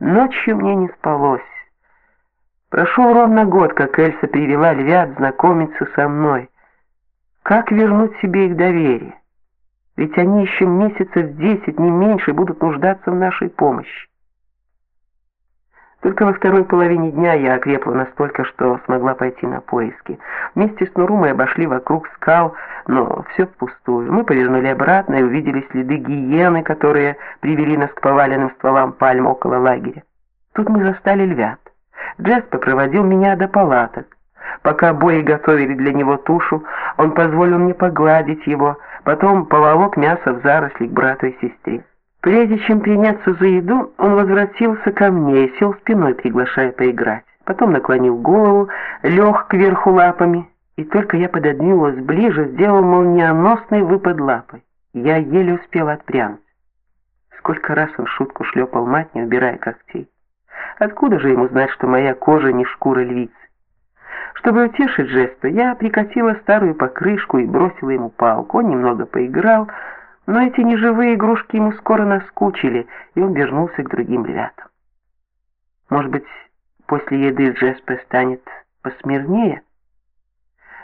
Ночью мне не спалось. Прошел ровно год, как Эльса привела львят знакомиться со мной. Как вернуть себе их доверие? Ведь они еще месяцев десять, не меньше, будут нуждаться в нашей помощи. Только во второй половине дня я окрепла настолько, что смогла пойти на поиски. Вместе с Нурумой обошли вокруг скал, но все впустую. Мы повернули обратно и увидели следы гиены, которые привели нас к поваленным стволам пальм около лагеря. Тут мы застали львят. Джеспе проводил меня до палаток. Пока бои готовили для него тушу, он позволил мне погладить его, потом поволок мясо в заросли к брату и сестре. Прежде чем приняться за еду, он возвратился ко мне и сел спиной, приглашая поиграть. Потом наклонил голову, лег кверху лапами, и только я пододвинулась ближе, сделал молниеносный выпад лапой. Я еле успела отпрянуть. Сколько раз он шутку шлепал мать, не убирая когтей. Откуда же ему знать, что моя кожа не шкура львицы? Чтобы утешить жеста, я прикатила старую покрышку и бросила ему палку. Он немного поиграл, но эти неживые игрушки ему скоро наскучили, и он вернулся к другим львятам. Может быть, после еды Джеспе станет посмирнее?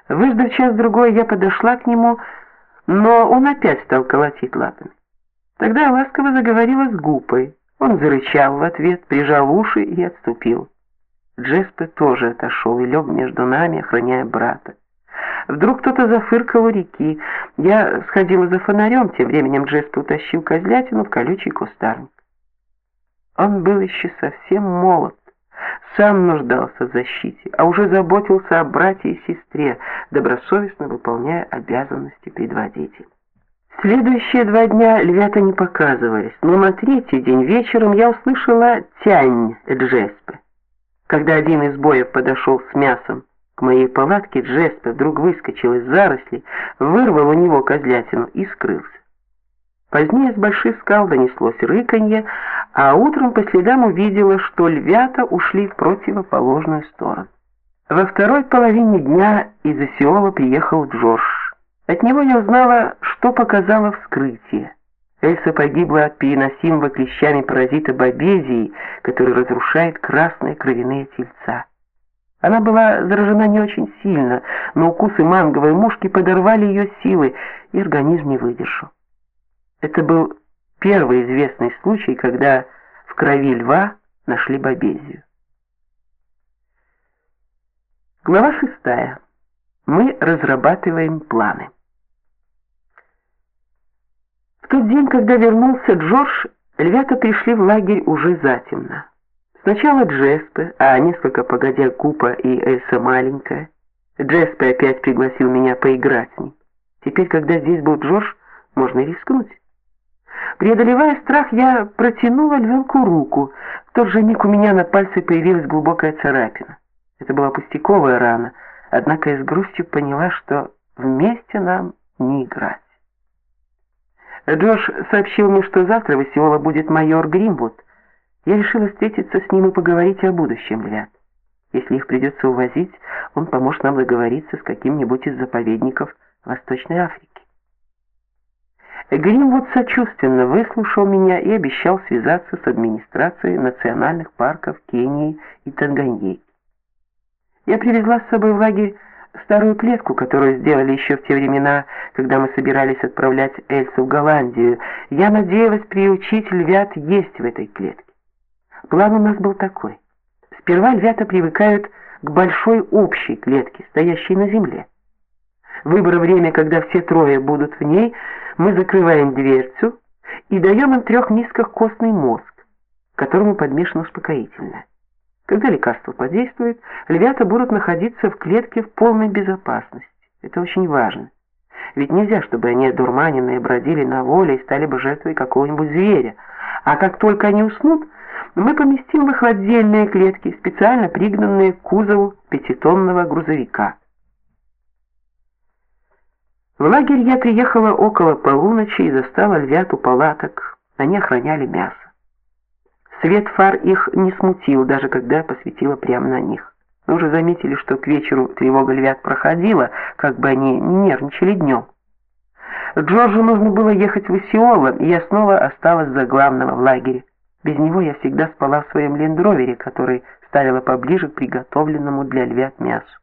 Выждав час-другой, я подошла к нему, но он опять стал колотить лапами. Тогда я ласково заговорила с Гупой. Он зарычал в ответ, прижал уши и отступил. Джеспе тоже отошел и лег между нами, охраняя брата. Вдруг кто-то зафыркал у реки. Я сходила за фонарем, тем временем Джеспе утащил козлятину в колючий кустарник. Он был еще совсем молод, сам нуждался в защите, а уже заботился о брате и сестре, добросовестно выполняя обязанности предводителя. Следующие два дня львята не показывались, но на третий день вечером я услышала тянь Джеспе. Когда один из боев подошел с мясом к моей палатке, Джеспе вдруг выскочил из зарослей, вырвал у него козлятину и скрылся. Позднее с больших скал донеслось рыканье, а утром по следам увидела, что львята ушли в противоположную сторону. Во второй половине дня из Осиола приехал Джордж. От него я узнала, что показало вскрытие. Эльса погибла от переносимого клещами паразита бобезии, который разрушает красные кровяные тельца. Она была заражена не очень сильно, но укусы манговой мушки подорвали ее силы, и организм не выдержал. Это был первый известный случай, когда в крови льва нашли бобезию. Глава шестая. Мы разрабатываем планы. В тот день, когда вернулся Джордж, львята пришли в лагерь уже затемно. Сначала Джеспе, а несколько погодя Купа и Эльса маленькая. Джеспе опять пригласил меня поиграть с ним. Теперь, когда здесь был Джордж, можно рискнуть. Преодолевая страх, я протянула львенку руку. В тот же миг у меня на пальце появилась глубокая царапина. Это была пустяковая рана, однако я с грустью поняла, что вместе нам не играть. Джош сообщил мне, что завтра в Исиола будет майор Гримвуд. Я решила встретиться с ним и поговорить о будущем львят. Если их придется увозить, он поможет нам договориться с каким-нибудь из заповедников Восточной Африки. Гримвуд сочувственно выслушал меня и обещал связаться с администрацией национальных парков Кении и Танганьики. Я привезла с собой в лагерь старую клетку, которую сделали еще в те времена, когда мы собирались отправлять Эльсу в Голландию. Я надеялась приучить львят есть в этой клетке. План у нас был такой. Сперва львята привыкают к большой общей клетке, стоящей на земле. Выбор время, когда все трое будут в ней, мы закрываем дверцу и даем им трехнизкокостный мозг, которому подмешано успокоительное. Когда лекарство подействует, львята будут находиться в клетке в полной безопасности. Это очень важно. Ведь нельзя, чтобы они одурманенные бродили на воле и стали бы жертвой какого-нибудь зверя. А как только они уснут, мы поместим их в отдельные клетки, специально пригнанные к кузову пятитонного грузовика. В лагерь я приехала около полуночи и застала львят у палаток. Они охраняли мясо. Свет фар их не смутил, даже когда посветила прямо на них. Мы уже заметили, что к вечеру тревога львят проходила, как бы они не нервничали днем. Джорджу нужно было ехать в Исиола, и я снова осталась за главного в лагере. Без него я всегда спала в своем лендровере, который ставила поближе к приготовленному для львят мясу.